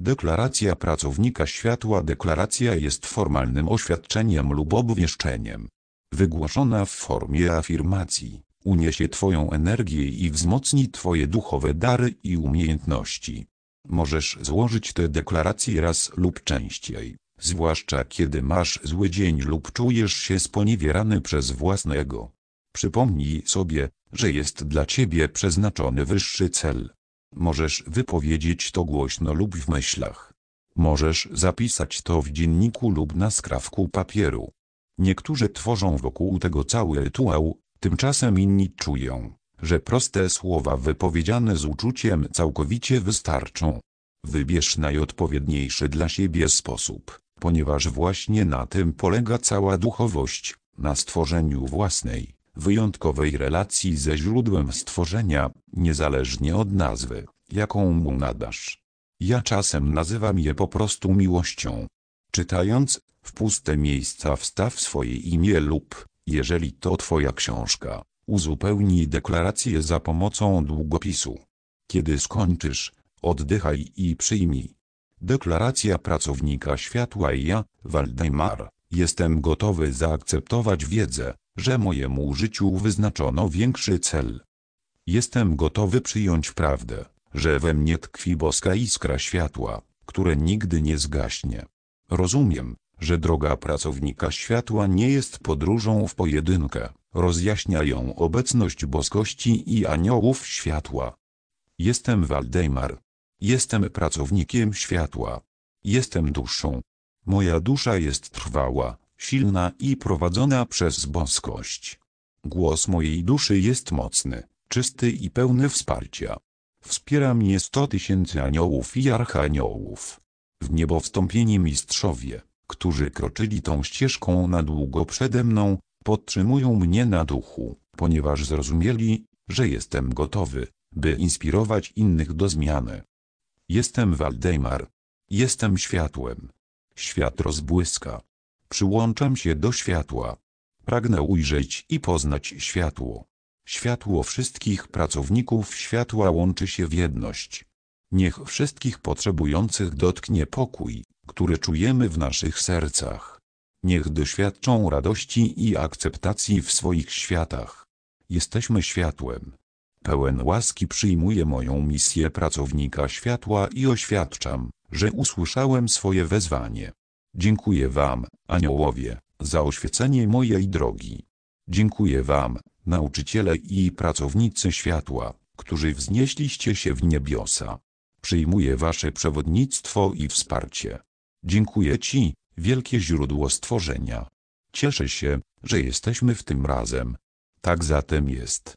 Deklaracja pracownika światła Deklaracja jest formalnym oświadczeniem lub obwieszczeniem. Wygłoszona w formie afirmacji, uniesie Twoją energię i wzmocni Twoje duchowe dary i umiejętności. Możesz złożyć tę deklarację raz lub częściej, zwłaszcza kiedy masz zły dzień lub czujesz się sponiewierany przez własnego. Przypomnij sobie, że jest dla Ciebie przeznaczony wyższy cel. Możesz wypowiedzieć to głośno lub w myślach. Możesz zapisać to w dzienniku lub na skrawku papieru. Niektórzy tworzą wokół tego cały rytuał, tymczasem inni czują, że proste słowa wypowiedziane z uczuciem całkowicie wystarczą. Wybierz najodpowiedniejszy dla siebie sposób, ponieważ właśnie na tym polega cała duchowość, na stworzeniu własnej, wyjątkowej relacji ze źródłem stworzenia, niezależnie od nazwy, jaką mu nadasz. Ja czasem nazywam je po prostu miłością. Czytając, w puste miejsca wstaw swoje imię lub, jeżeli to Twoja książka, uzupełnij deklarację za pomocą długopisu. Kiedy skończysz, oddychaj i przyjmij. Deklaracja pracownika światła i ja, Waldemar, jestem gotowy zaakceptować wiedzę, że mojemu życiu wyznaczono większy cel. Jestem gotowy przyjąć prawdę, że we mnie tkwi boska iskra światła, które nigdy nie zgaśnie. Rozumiem, że droga pracownika światła nie jest podróżą w pojedynkę, rozjaśnia ją obecność boskości i aniołów światła. Jestem Waldemar. Jestem pracownikiem światła. Jestem duszą. Moja dusza jest trwała, silna i prowadzona przez boskość. Głos mojej duszy jest mocny, czysty i pełny wsparcia. Wspiera mnie sto tysięcy aniołów i archaniołów. W niebo wstąpieni mistrzowie, którzy kroczyli tą ścieżką na długo przede mną, podtrzymują mnie na duchu, ponieważ zrozumieli, że jestem gotowy, by inspirować innych do zmiany. Jestem Waldemar. Jestem światłem. Świat rozbłyska. Przyłączam się do światła. Pragnę ujrzeć i poznać światło. Światło wszystkich pracowników światła łączy się w jedność. Niech wszystkich potrzebujących dotknie pokój, który czujemy w naszych sercach. Niech doświadczą radości i akceptacji w swoich światach. Jesteśmy światłem. Pełen łaski przyjmuję moją misję pracownika światła i oświadczam, że usłyszałem swoje wezwanie. Dziękuję Wam, aniołowie, za oświecenie mojej drogi. Dziękuję Wam, nauczyciele i pracownicy światła, którzy wznieśliście się w niebiosa. Przyjmuję Wasze przewodnictwo i wsparcie. Dziękuję Ci, wielkie źródło stworzenia. Cieszę się, że jesteśmy w tym razem. Tak zatem jest.